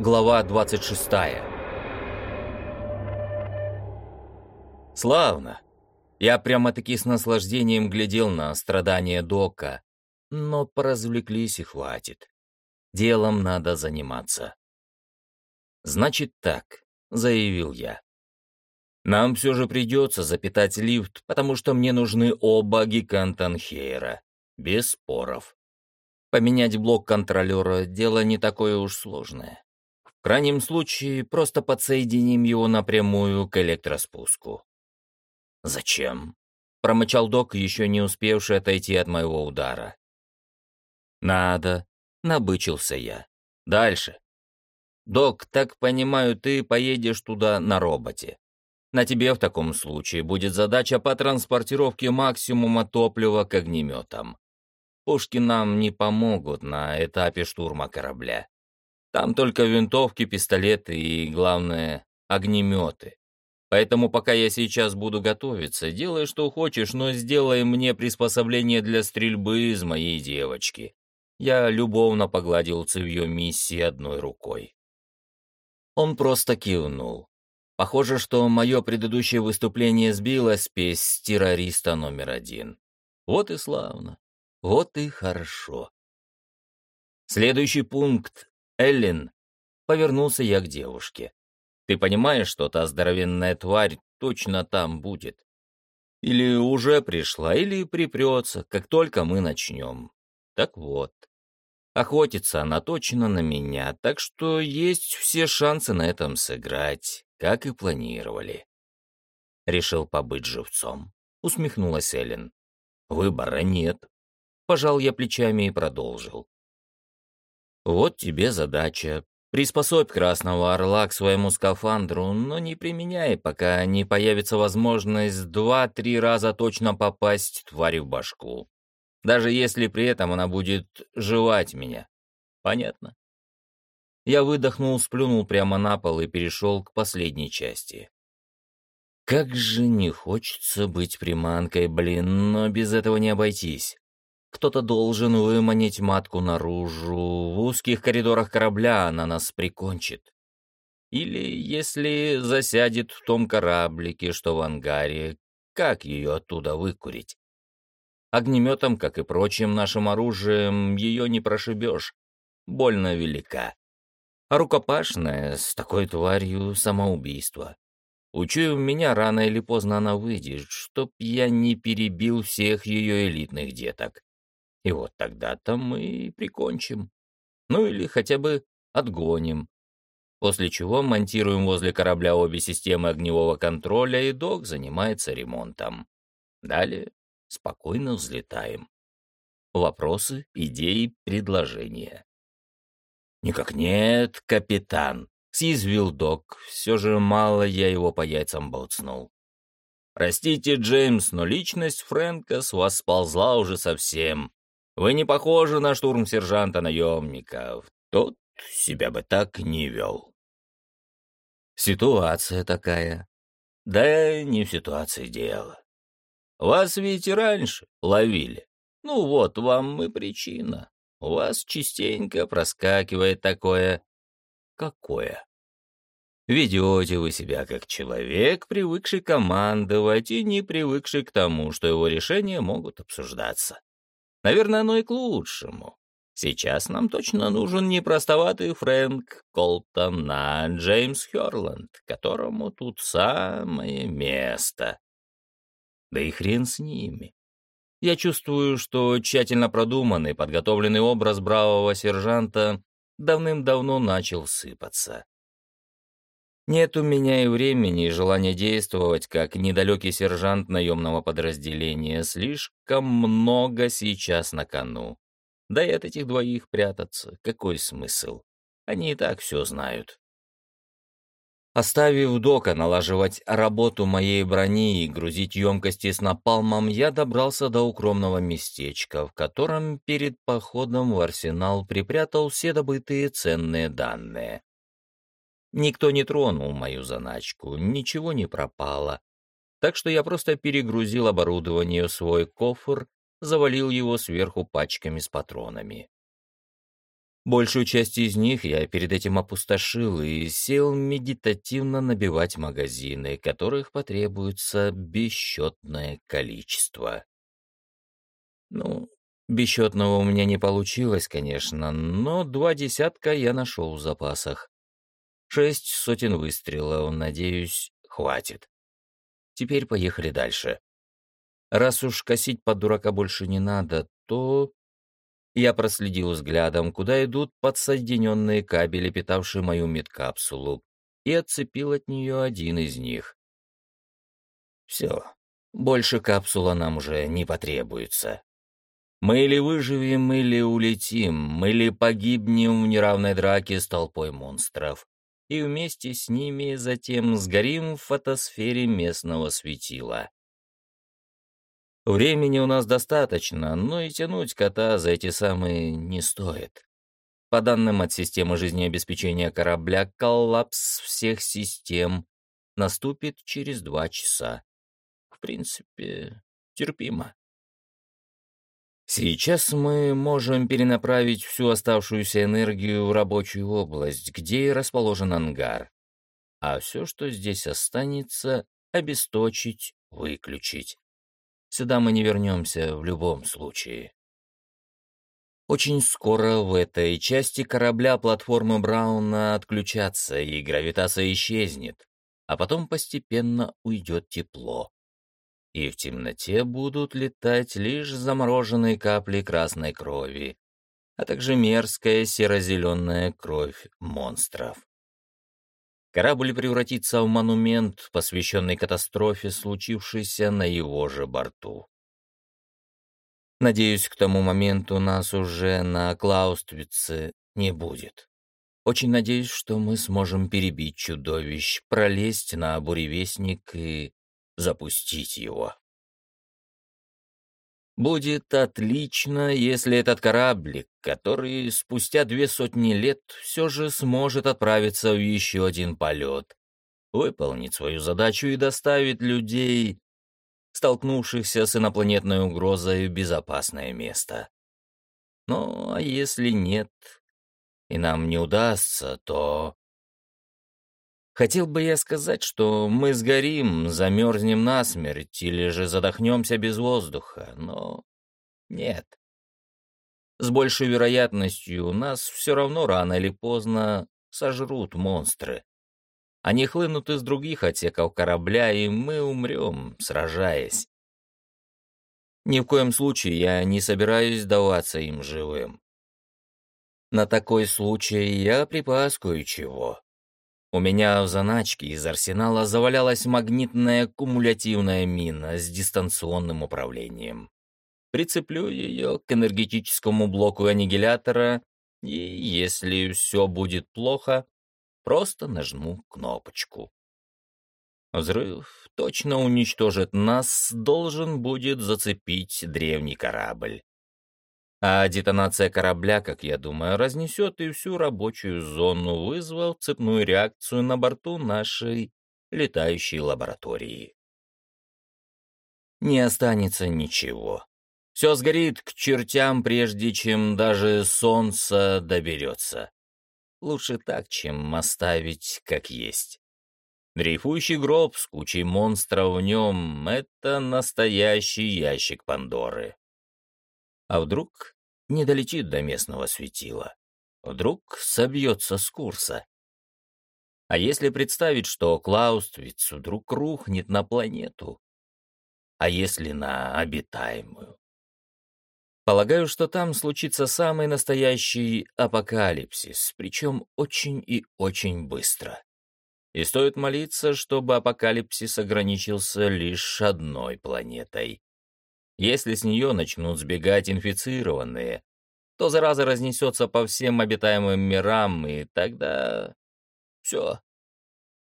Глава 26. Славно. Я прямо-таки с наслаждением глядел на страдания Дока, но поразвлеклись и хватит. Делом надо заниматься. «Значит так», — заявил я. «Нам все же придется запитать лифт, потому что мне нужны оба гигантанхейра. Без споров. Поменять блок контролера — дело не такое уж сложное. В крайнем случае, просто подсоединим его напрямую к электроспуску. «Зачем?» — промычал док, еще не успевший отойти от моего удара. «Надо», — набычился я. «Дальше». «Док, так понимаю, ты поедешь туда на роботе. На тебе в таком случае будет задача по транспортировке максимума топлива к огнеметам. Пушки нам не помогут на этапе штурма корабля. Там только винтовки, пистолеты и, главное, огнеметы. Поэтому пока я сейчас буду готовиться, делай что хочешь, но сделай мне приспособление для стрельбы из моей девочки. Я любовно погладил цевьё миссии одной рукой. Он просто кивнул. Похоже, что мое предыдущее выступление сбило спесь террориста номер один. Вот и славно. Вот и хорошо. Следующий пункт. Эллен. Повернулся я к девушке. Ты понимаешь, что та здоровенная тварь точно там будет? Или уже пришла, или припрется, как только мы начнем. Так вот. Охотится она точно на меня, так что есть все шансы на этом сыграть, как и планировали. Решил побыть живцом. Усмехнулась Эллен. Выбора нет. Пожал я плечами и продолжил. Вот тебе задача. Приспособь Красного Орла к своему скафандру, но не применяй, пока не появится возможность два-три раза точно попасть твари в башку. Даже если при этом она будет жевать меня. Понятно? Я выдохнул, сплюнул прямо на пол и перешел к последней части. Как же не хочется быть приманкой, блин, но без этого не обойтись. Кто-то должен выманить матку наружу. В узких коридорах корабля она нас прикончит. Или, если засядет в том кораблике, что в ангаре, как ее оттуда выкурить? Огнеметом, как и прочим нашим оружием, ее не прошибешь. Больно велика. А рукопашная с такой тварью — самоубийство. Учуяв меня, рано или поздно она выйдет, чтоб я не перебил всех ее элитных деток. И вот тогда-то мы прикончим. Ну или хотя бы отгоним. После чего монтируем возле корабля обе системы огневого контроля, и док занимается ремонтом. Далее спокойно взлетаем. Вопросы, идеи, предложения. «Никак нет, капитан», — съязвил док. Все же мало я его по яйцам боцнул. «Простите, Джеймс, но личность Фрэнка с вас сползла уже совсем. Вы не похожи на штурм-сержанта наемников. Тот себя бы так не вел. Ситуация такая. Да не в ситуации дело. Вас ведь раньше ловили. Ну вот вам и причина. У вас частенько проскакивает такое... Какое? Ведете вы себя как человек, привыкший командовать и не привыкший к тому, что его решения могут обсуждаться. Наверное, оно и к лучшему. Сейчас нам точно нужен не простоватый Фрэнк Колтон, а Джеймс Хёрланд, которому тут самое место. Да и хрен с ними. Я чувствую, что тщательно продуманный, подготовленный образ бравого сержанта давным-давно начал сыпаться. Нет у меня и времени, и желания действовать, как недалекий сержант наемного подразделения. Слишком много сейчас на кону. Да и от этих двоих прятаться. Какой смысл? Они и так все знают. Оставив дока налаживать работу моей брони и грузить емкости с напалмом, я добрался до укромного местечка, в котором перед походом в арсенал припрятал все добытые ценные данные. Никто не тронул мою заначку, ничего не пропало. Так что я просто перегрузил оборудование в свой кофр, завалил его сверху пачками с патронами. Большую часть из них я перед этим опустошил и сел медитативно набивать магазины, которых потребуется бесчетное количество. Ну, бесчетного у меня не получилось, конечно, но два десятка я нашел в запасах. Шесть сотен выстрелов, надеюсь, хватит. Теперь поехали дальше. Раз уж косить под дурака больше не надо, то я проследил взглядом, куда идут подсоединенные кабели, питавшие мою медкапсулу, и отцепил от нее один из них. Все, больше капсула нам уже не потребуется. Мы или выживем, или улетим, или погибнем в неравной драке с толпой монстров, и вместе с ними затем сгорим в фотосфере местного светила. Времени у нас достаточно, но и тянуть кота за эти самые не стоит. По данным от системы жизнеобеспечения корабля, коллапс всех систем наступит через два часа. В принципе, терпимо. Сейчас мы можем перенаправить всю оставшуюся энергию в рабочую область, где расположен ангар. А все, что здесь останется, обесточить, выключить. Сюда мы не вернемся в любом случае. Очень скоро в этой части корабля платформы Брауна отключатся, и гравитация исчезнет, а потом постепенно уйдет тепло. И в темноте будут летать лишь замороженные капли красной крови, а также мерзкая серо-зеленая кровь монстров. Корабль превратится в монумент, посвященный катастрофе, случившейся на его же борту. Надеюсь, к тому моменту нас уже на Клауствице не будет. Очень надеюсь, что мы сможем перебить чудовищ, пролезть на буревестник и запустить его. Будет отлично, если этот кораблик, который спустя две сотни лет все же сможет отправиться в еще один полет, выполнит свою задачу и доставит людей, столкнувшихся с инопланетной угрозой, в безопасное место. Ну, а если нет, и нам не удастся, то... Хотел бы я сказать, что мы сгорим, замерзнем насмерть или же задохнемся без воздуха, но нет. С большей вероятностью нас все равно рано или поздно сожрут монстры. Они хлынут из других отсеков корабля, и мы умрем, сражаясь. Ни в коем случае я не собираюсь сдаваться им живым. На такой случай я припас кое-чего. У меня в заначке из арсенала завалялась магнитная кумулятивная мина с дистанционным управлением. Прицеплю ее к энергетическому блоку аннигилятора, и если все будет плохо, просто нажму кнопочку. Взрыв точно уничтожит нас, должен будет зацепить древний корабль. А детонация корабля, как я думаю, разнесет и всю рабочую зону, вызвав цепную реакцию на борту нашей летающей лаборатории. Не останется ничего. Все сгорит к чертям, прежде чем даже солнце доберется. Лучше так, чем оставить как есть. Дрейфующий гроб с кучей монстров в нем — это настоящий ящик Пандоры. А вдруг не долетит до местного светила? Вдруг собьется с курса? А если представить, что Клауствиц вдруг рухнет на планету? А если на обитаемую? Полагаю, что там случится самый настоящий апокалипсис, причем очень и очень быстро. И стоит молиться, чтобы апокалипсис ограничился лишь одной планетой. Если с нее начнут сбегать инфицированные, то зараза разнесется по всем обитаемым мирам, и тогда... все.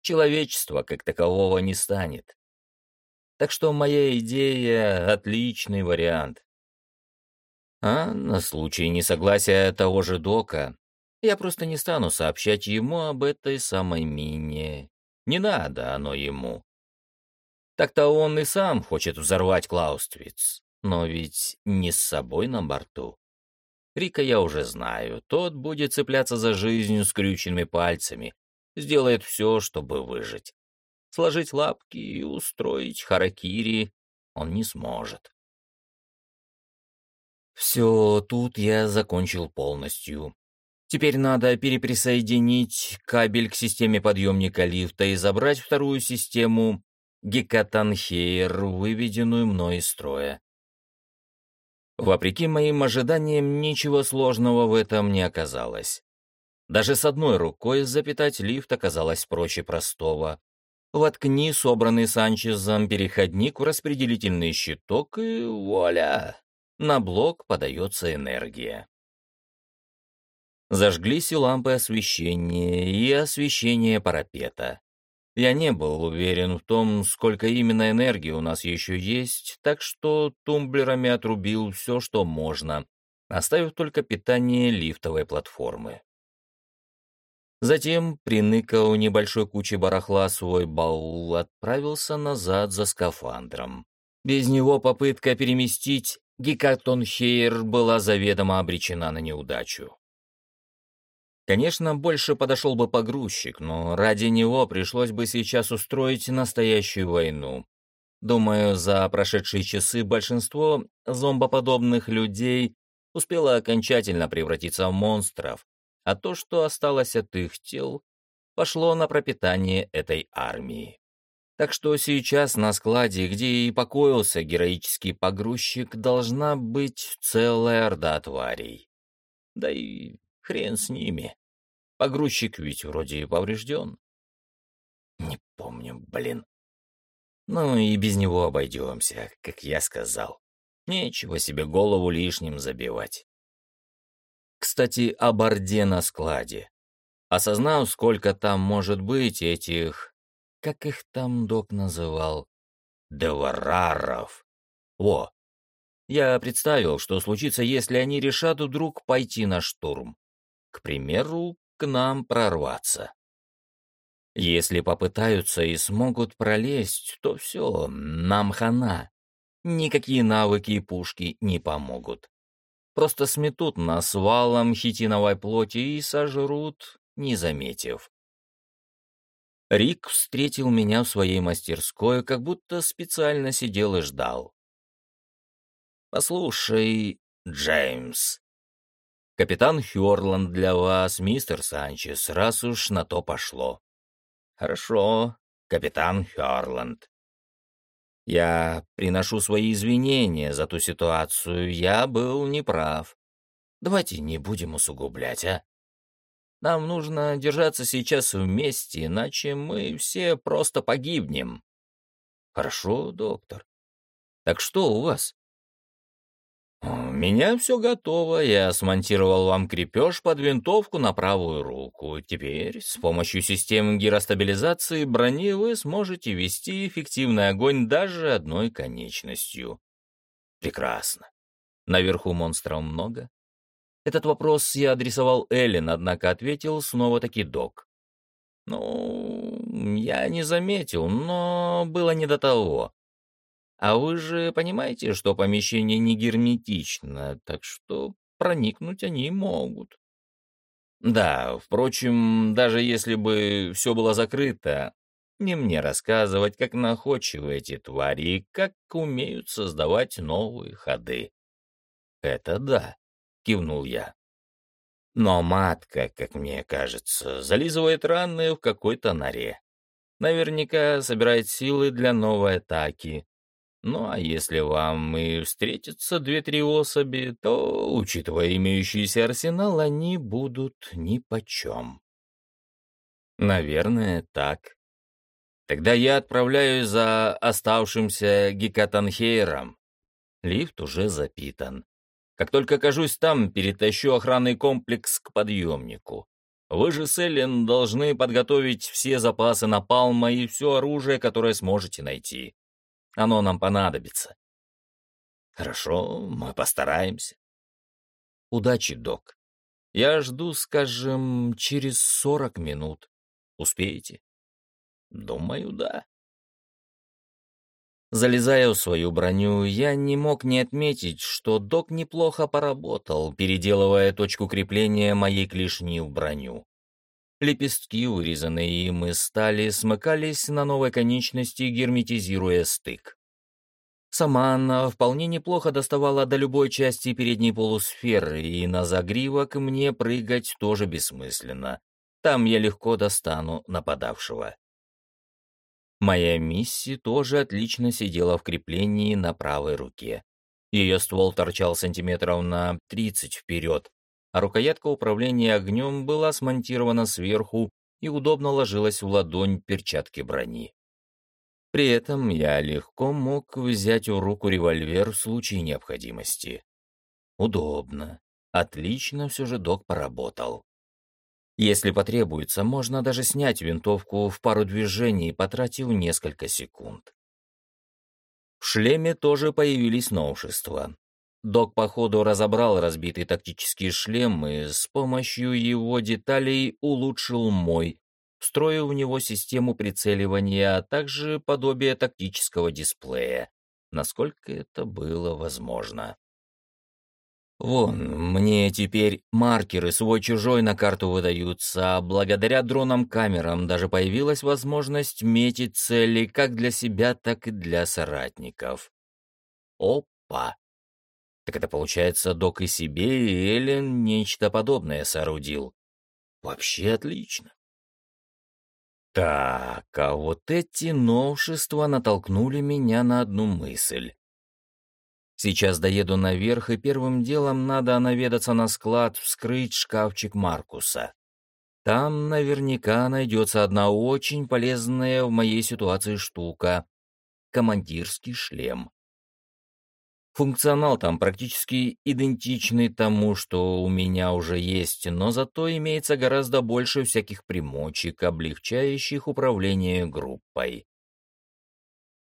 Человечества как такового не станет. Так что моя идея — отличный вариант. А на случай несогласия того же Дока, я просто не стану сообщать ему об этой самой мине. Не надо оно ему. Так-то он и сам хочет взорвать Клауствиц, но ведь не с собой на борту. Рика я уже знаю. Тот будет цепляться за жизнь скрюченными пальцами. Сделает все, чтобы выжить. Сложить лапки и устроить харакири он не сможет. Все, тут я закончил полностью. Теперь надо переприсоединить кабель к системе подъемника лифта и забрать вторую систему Гекатанхейр, выведенную мной из строя. Вопреки моим ожиданиям, ничего сложного в этом не оказалось. Даже с одной рукой запитать лифт оказалось проще простого. Воткни собранный Санчезом переходник в распределительный щиток и вуаля! На блок подается энергия. Зажглись и лампы освещения, и освещение парапета. Я не был уверен в том, сколько именно энергии у нас еще есть, так что тумблерами отрубил все, что можно, оставив только питание лифтовой платформы. Затем, приныкал небольшой кучей барахла свой баул, отправился назад за скафандром. Без него попытка переместить Гекатон Хейр была заведомо обречена на неудачу. Конечно, больше подошел бы погрузчик, но ради него пришлось бы сейчас устроить настоящую войну. Думаю, за прошедшие часы большинство зомбоподобных людей успело окончательно превратиться в монстров, а то, что осталось от их тел, пошло на пропитание этой армии. Так что сейчас на складе, где и покоился героический погрузчик, должна быть целая орда тварей. Да и хрен с ними. Погрузчик ведь вроде поврежден. Не помню, блин. Ну и без него обойдемся, как я сказал. Нечего себе голову лишним забивать. Кстати, о борде на складе. Осознав, сколько там может быть этих... Как их там док называл? Девараров. О! Я представил, что случится, если они решат вдруг пойти на штурм. К примеру, к нам прорваться. Если попытаются и смогут пролезть, то все, нам хана. Никакие навыки и пушки не помогут. Просто сметут нас валом хитиновой плоти и сожрут, не заметив. Рик встретил меня в своей мастерской, как будто специально сидел и ждал. «Послушай, Джеймс, Капитан Хёрланд для вас, мистер Санчес, раз уж на то пошло. Хорошо, капитан Хёрланд. Я приношу свои извинения за ту ситуацию, я был неправ. Давайте не будем усугублять, а? Нам нужно держаться сейчас вместе, иначе мы все просто погибнем. Хорошо, доктор. Так что у вас? «У меня все готово. Я смонтировал вам крепеж под винтовку на правую руку. Теперь с помощью системы гиростабилизации брони вы сможете вести эффективный огонь даже одной конечностью». «Прекрасно. Наверху монстров много?» Этот вопрос я адресовал Эллен, однако ответил снова-таки док. «Ну, я не заметил, но было не до того. А вы же понимаете, что помещение не герметично, так что проникнуть они могут. Да, впрочем, даже если бы все было закрыто, не мне рассказывать, как находчивы эти твари и как умеют создавать новые ходы. Это да, кивнул я. Но матка, как мне кажется, зализывает раны в какой-то норе. Наверняка собирает силы для новой атаки, ну а если вам и встретятся две-три особи, то, учитывая имеющийся арсенал, они будут нипочем. Наверное, так. Тогда я отправляюсь за оставшимся Гекатанхейром. Лифт уже запитан. Как только окажусь там, перетащу охранный комплекс к подъемнику. Вы же с Эллен должны подготовить все запасы напалма и все оружие, которое сможете найти. Оно нам понадобится. Хорошо, мы постараемся. Удачи, док. Я жду, скажем, через сорок минут. Успеете? Думаю, да. Залезая в свою броню, я не мог не отметить, что док неплохо поработал, переделывая точку крепления моей клешни в броню. Лепестки, урезанные им из стали, смыкались на новой конечности, герметизируя стык. Сама она вполне неплохо доставала до любой части передней полусферы, и на загривок мне прыгать тоже бессмысленно. Там я легко достану нападавшего. Моя миссия тоже отлично сидела в креплении на правой руке. Ее ствол торчал сантиметров на 30 вперед, а рукоятка управления огнем была смонтирована сверху и удобно ложилась в ладонь перчатки брони. При этом я легко мог взять в руку револьвер в случае необходимости. Удобно. Отлично все же док поработал. Если потребуется, можно даже снять винтовку в пару движений, потратив несколько секунд. В шлеме тоже появились новшества. Док, походу, разобрал разбитый тактический шлем и с помощью его деталей улучшил мой, встроив в него систему прицеливания, а также подобие тактического дисплея, насколько это было возможно. Вон, мне теперь маркеры свой-чужой на карту выдаются, а благодаря дронам-камерам даже появилась возможность метить цели как для себя, так и для соратников. Опа! Так это получается, док и себе, и Эллен нечто подобное соорудил. Вообще отлично. Так, а вот эти новшества натолкнули меня на одну мысль. Сейчас доеду наверх, и первым делом надо наведаться на склад, вскрыть шкафчик Маркуса. Там наверняка найдется одна очень полезная в моей ситуации штука — командирский шлем. Функционал там практически идентичный тому, что у меня уже есть, но зато имеется гораздо больше всяких примочек, облегчающих управление группой.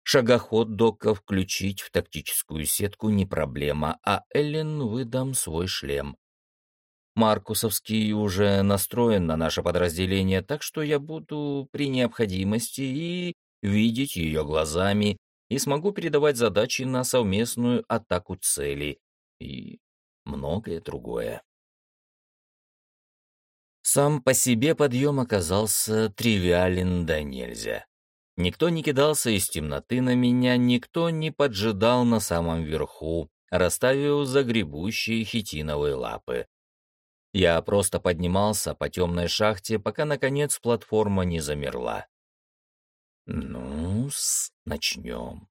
Шагоход Дока включить в тактическую сетку не проблема, а Эллен выдам свой шлем. Маркусовский уже настроен на наше подразделение, так что я буду при необходимости и видеть ее глазами, и смогу передавать задачи на совместную атаку целей и многое другое. Сам по себе подъем оказался тривиален да нельзя. Никто не кидался из темноты на меня, никто не поджидал на самом верху, расставив загребущие хитиновые лапы. Я просто поднимался по темной шахте, пока, наконец, платформа не замерла. Ну начнем.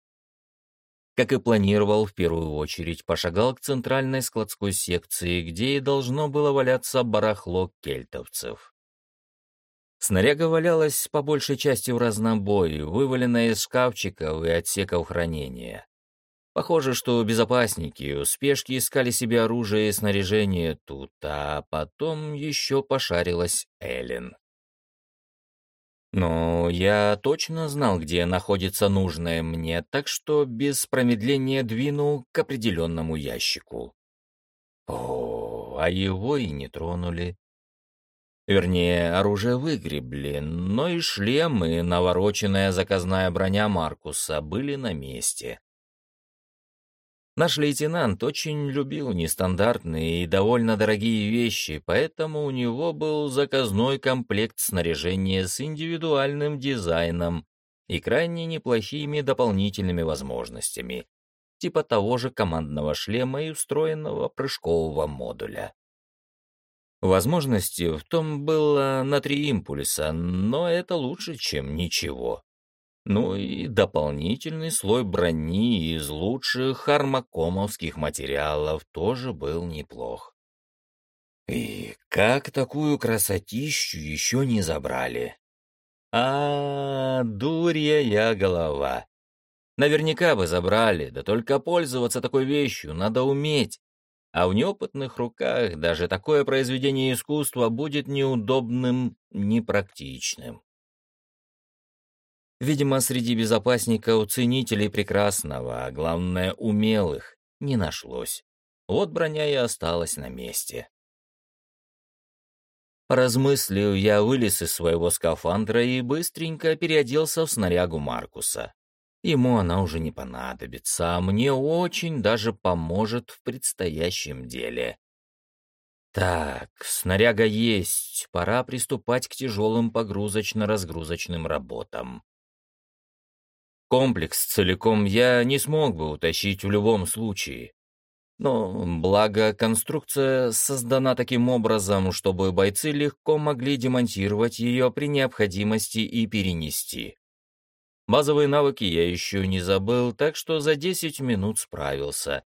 Как и планировал, в первую очередь пошагал к центральной складской секции, где и должно было валяться барахло кельтовцев. Снаряга валялась по большей части в разнобой, вываленная из шкафчиков и отсеков хранения. Похоже, что безопасники успешки искали себе оружие и снаряжение тут, а потом еще пошарилась Эллен. Но я точно знал, где находится нужное мне, так что без промедления двинул к определенному ящику. О, а его и не тронули. Вернее, оружие выгребли, но и шлем, и навороченная заказная броня Маркуса были на месте. Наш лейтенант очень любил нестандартные и довольно дорогие вещи, поэтому у него был заказной комплект снаряжения с индивидуальным дизайном и крайне неплохими дополнительными возможностями, типа того же командного шлема и встроенного прыжкового модуля. Возможности в том было на три импульса, но это лучше, чем ничего. Ну и дополнительный слой брони из лучших армакомовских материалов тоже был неплох. И как такую красотищу еще не забрали? А, дурья я голова. Наверняка бы забрали, да только пользоваться такой вещью надо уметь а в неопытных руках даже такое произведение искусства будет неудобным, непрактичным. Видимо, среди безопасников ценителей прекрасного, а главное умелых, не нашлось. Вот броня и осталась на месте. Размыслив, я вылез из своего скафандра и быстренько переоделся в снарягу Маркуса. Ему она уже не понадобится, а мне очень даже поможет в предстоящем деле. Так, снаряга есть, пора приступать к тяжелым погрузочно-разгрузочным работам. Комплекс целиком я не смог бы утащить в любом случае. Но благо конструкция создана таким образом, чтобы бойцы легко могли демонтировать ее при необходимости и перенести. Базовые навыки я еще не забыл, так что за 10 минут справился.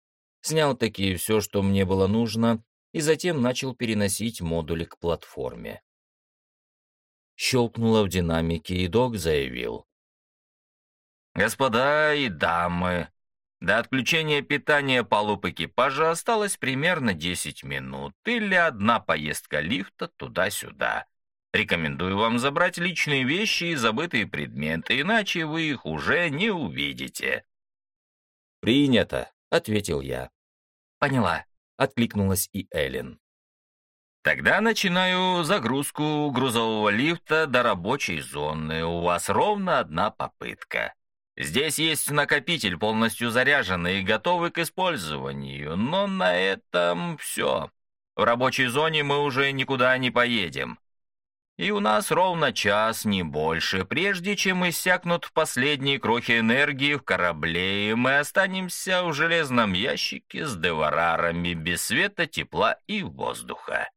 Снял таки все, что мне было нужно, и затем начал переносить модули к платформе. Щелкнуло в динамике, и док заявил. «Господа и дамы, до отключения питания палуб экипажа осталось примерно 10 минут или одна поездка лифта туда-сюда. Рекомендую вам забрать личные вещи и забытые предметы, иначе вы их уже не увидите». «Принято», — ответил я. «Поняла», — откликнулась и Эллен. «Тогда начинаю загрузку грузового лифта до рабочей зоны. У вас ровно одна попытка». Здесь есть накопитель, полностью заряженный и готовый к использованию, но на этом все. В рабочей зоне мы уже никуда не поедем. И у нас ровно час, не больше, прежде чем иссякнут последние крохи энергии в корабле, и мы останемся в железном ящике с деварарами без света, тепла и воздуха.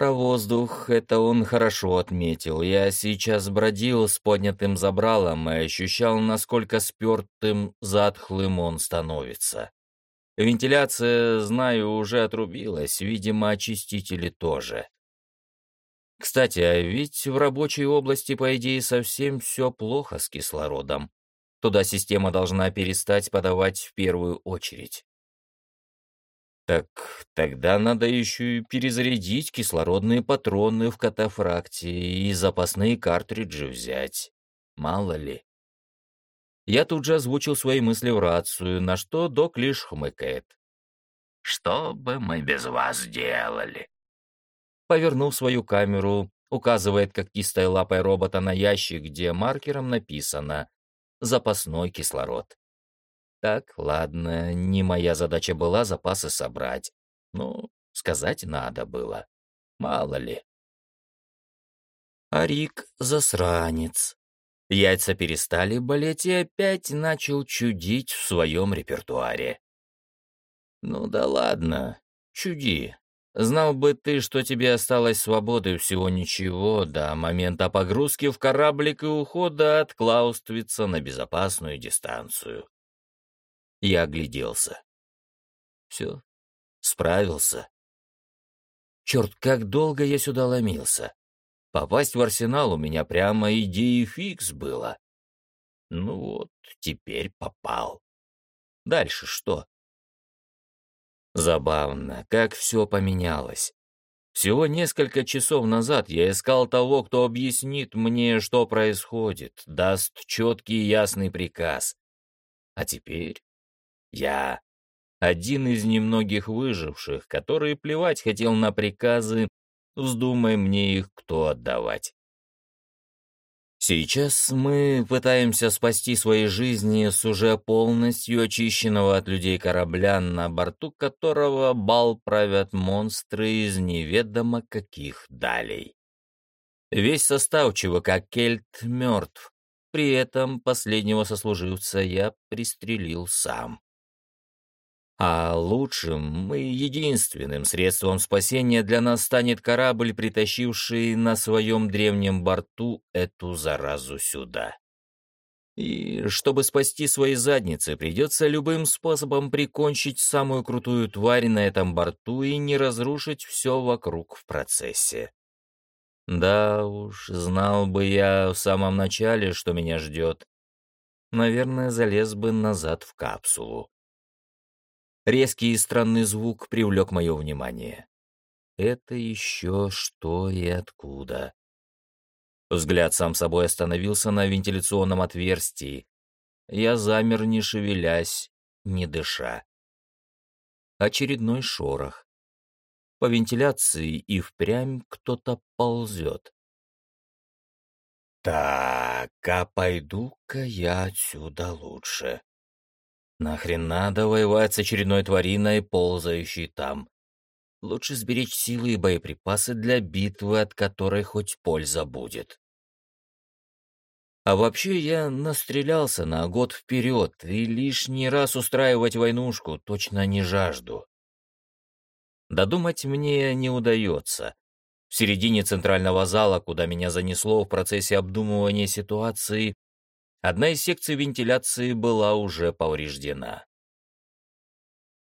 Про воздух это он хорошо отметил. Я сейчас бродил с поднятым забралом и ощущал, насколько спертым, затхлым он становится. Вентиляция, знаю, уже отрубилась, видимо, очистители тоже. Кстати, а ведь в рабочей области, по идее, совсем все плохо с кислородом. Туда система должна перестать подавать в первую очередь. Так тогда надо еще и перезарядить кислородные патроны в катафракте и запасные картриджи взять. Мало ли. Я тут же озвучил свои мысли в рацию, на что док лишь хмыкает. «Что бы мы без вас делали?» Повернул свою камеру, указывает когтистой лапой робота на ящик, где маркером написано «Запасной кислород». Так, ладно, не моя задача была запасы собрать. Ну, сказать надо было. Мало ли. А Рик — засранец. Яйца перестали болеть и опять начал чудить в своем репертуаре. Ну да ладно, чуди. Знал бы ты, что тебе осталось свободы всего ничего до момента погрузки в кораблик и ухода от Клауствица на безопасную дистанцию. Я огляделся. Все, справился. Черт, как долго я сюда ломился. Попасть в арсенал у меня прямо идеи фикс было. Ну вот, теперь попал. Дальше что? Забавно, как все поменялось. Всего несколько часов назад я искал того, кто объяснит мне, что происходит, даст четкий и ясный приказ. А теперь я один из немногих выживших, который плевать хотел на приказы, вздумай мне их кто отдавать. Сейчас мы пытаемся спасти свои жизни с уже полностью очищенного от людей корабля, на борту которого бал правят монстры из неведомо каких далей. Весь состав ЧВК «Кельт» мертв, при этом последнего сослуживца я пристрелил сам. А лучшим и единственным средством спасения для нас станет корабль, притащивший на своем древнем борту эту заразу сюда. И чтобы спасти свои задницы, придется любым способом прикончить самую крутую тварь на этом борту и не разрушить все вокруг в процессе. Да уж, знал бы я в самом начале, что меня ждет. Наверное, залез бы назад в капсулу. Резкий и странный звук привлек мое внимание. Это еще что и откуда? Взгляд сам собой остановился на вентиляционном отверстии. Я замер, не шевелясь, не дыша. Очередной шорох. По вентиляции и впрямь кто-то ползет. Так, а пойду-ка я отсюда лучше. Нахрен надо воевать с очередной твариной, ползающей там. Лучше сберечь силы и боеприпасы для битвы, от которой хоть польза будет. А вообще я настрелялся на год вперед, и лишний раз устраивать войнушку точно не жажду. Додумать мне не удается. В середине центрального зала, куда меня занесло в процессе обдумывания ситуации, одна из секций вентиляции была уже повреждена.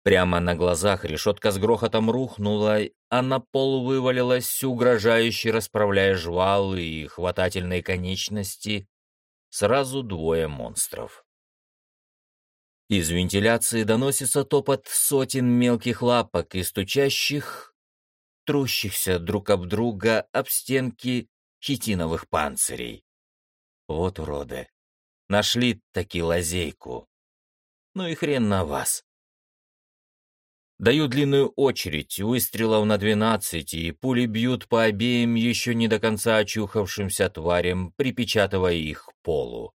Прямо на глазах решетка с грохотом рухнула, а на пол вывалилась, угрожающе расправляя жвалы и хватательные конечности, сразу двое монстров. Из вентиляции доносится топот сотен мелких лапок и стучащих трущихся друг об друга об стенки хитиновых панцирей. Вот уроды. Нашли таки лазейку. Ну и хрен на вас. Даю длинную очередь, выстрелов на двенадцать, и пули бьют по обеим еще не до конца очухавшимся тварям, припечатывая их к полу.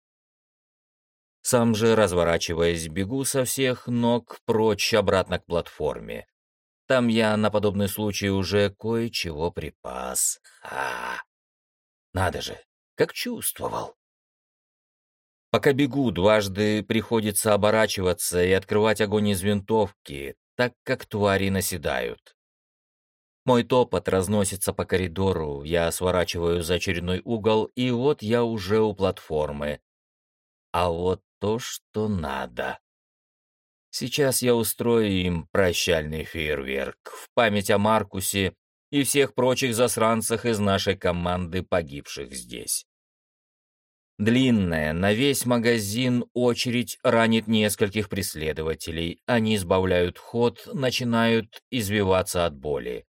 Сам же, разворачиваясь, бегу со всех ног прочь обратно к платформе. Там я на подобный случай уже кое-чего припас. А, надо же, как чувствовал. Пока бегу, дважды приходится оборачиваться и открывать огонь из винтовки, так как твари наседают. Мой топот разносится по коридору, я сворачиваю за очередной угол, и вот я уже у платформы. А вот то, что надо. Сейчас я устрою им прощальный фейерверк в память о Маркусе и всех прочих засранцах из нашей команды, погибших здесь. Длинная, на весь магазин очередь ранит нескольких преследователей. Они избавляют ход, начинают извиваться от боли.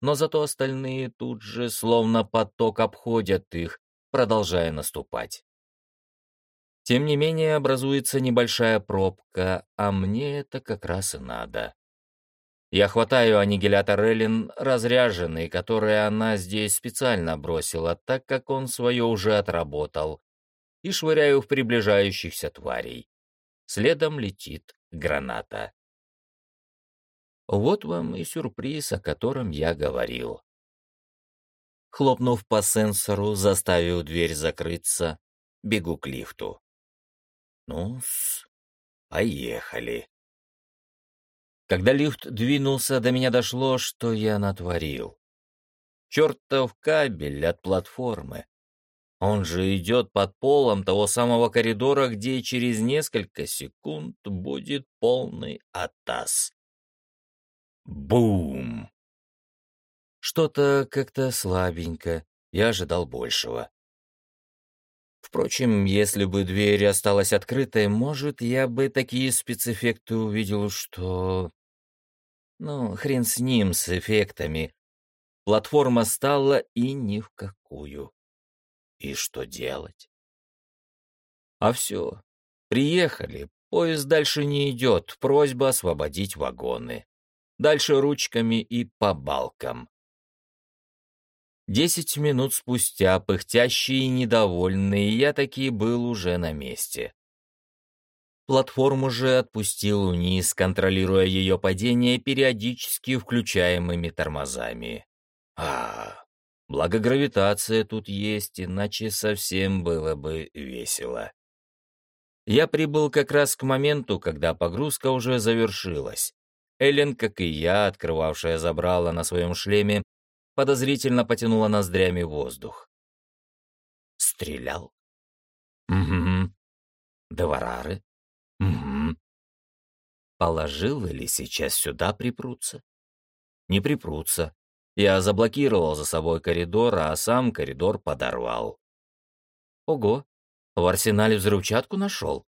Но зато остальные тут же, словно поток, обходят их, продолжая наступать. Тем не менее, образуется небольшая пробка, а мне это как раз и надо. Я хватаю аннигилятор Эллен, разряженный, который она здесь специально бросила, так как он свое уже отработал, и швыряю в приближающихся тварей. Следом летит граната. Вот вам и сюрприз, о котором я говорил. Хлопнув по сенсору, заставив дверь закрыться, бегу к лифту ну поехали. Когда лифт двинулся, до меня дошло, что я натворил. Чертов кабель от платформы. Он же идет под полом того самого коридора, где через несколько секунд будет полный атас. Бум! Что-то как-то слабенько. Я ожидал большего. Впрочем, если бы дверь осталась открытой, может, я бы такие спецэффекты увидел, что... Ну, хрен с ним, с эффектами. Платформа стала и ни в какую. И что делать? А все. Приехали. Поезд дальше не идет. Просьба освободить вагоны. Дальше ручками и по балкам. Десять минут спустя, пыхтящий и недовольный, я таки был уже на месте. Платформу же отпустил вниз, контролируя ее падение периодически включаемыми тормозами. А, благо гравитация тут есть, иначе совсем было бы весело. Я прибыл как раз к моменту, когда погрузка уже завершилась. Эллен, как и я, открывавшая забрала на своем шлеме, подозрительно потянула ноздрями воздух. Стрелял? Угу. Доварары? Угу. Положил или сейчас сюда припрутся? Не припрутся. Я заблокировал за собой коридор, а сам коридор подорвал. Ого, в арсенале взрывчатку нашел?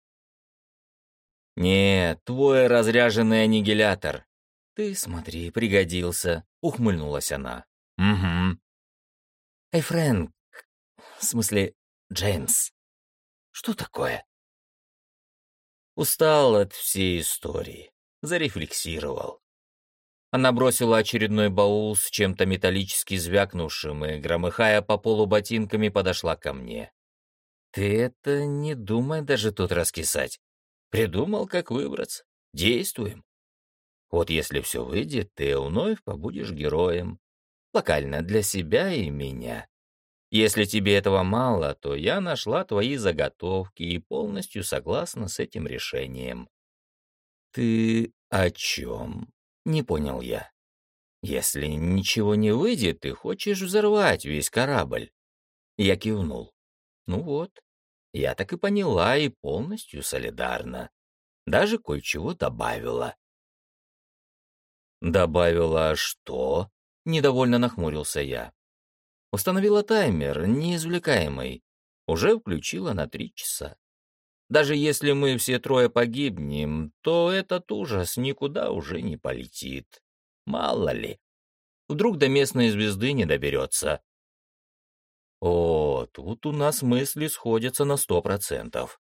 Нет, твой разряженный аннигилятор. Ты смотри, пригодился, ухмыльнулась она. «Угу». «Эй, Фрэнк, в смысле, Джеймс, что такое?» Устал от всей истории, зарефлексировал. Она бросила очередной баул с чем-то металлически звякнувшим и, громыхая по полу ботинками, подошла ко мне. Ты это не думай даже тут раскисать. Придумал, как выбраться. Действуем. Вот если все выйдет, ты вновь побудешь героем. Локально для себя и меня. Если тебе этого мало, то я нашла твои заготовки и полностью согласна с этим решением. Ты о чем? Не понял я. Если ничего не выйдет, ты хочешь взорвать весь корабль. Я кивнул. Ну вот, я так и поняла и полностью солидарна. Даже кое-чего добавила. «Добавила что?» — недовольно нахмурился я. Установила таймер, неизвлекаемый. Уже включила на три часа. Даже если мы все трое погибнем, то этот ужас никуда уже не полетит. Мало ли. Вдруг до местной звезды не доберется. О, тут у нас мысли сходятся на сто процентов.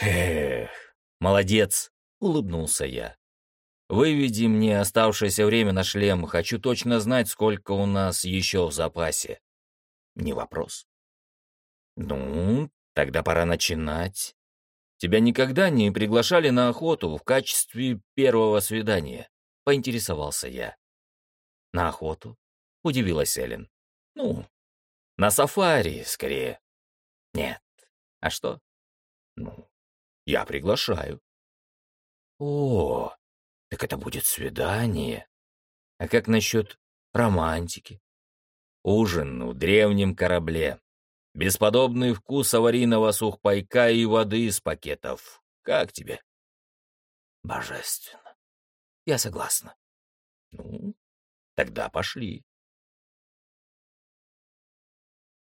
Эх, молодец, улыбнулся я. Выведи мне оставшееся время на шлем, хочу точно знать, сколько у нас еще в запасе. Не вопрос. Ну, тогда пора начинать. Тебя никогда не приглашали на охоту в качестве первого свидания? Поинтересовался я. На охоту? Удивилась Эллен. Ну, на сафари, скорее. Нет. А что? Ну, я приглашаю. О, так это будет свидание. А как насчет романтики? Ужин в древнем корабле. Бесподобный вкус аварийного сухпайка и воды из пакетов. Как тебе? Божественно. Я согласна. Ну, тогда пошли.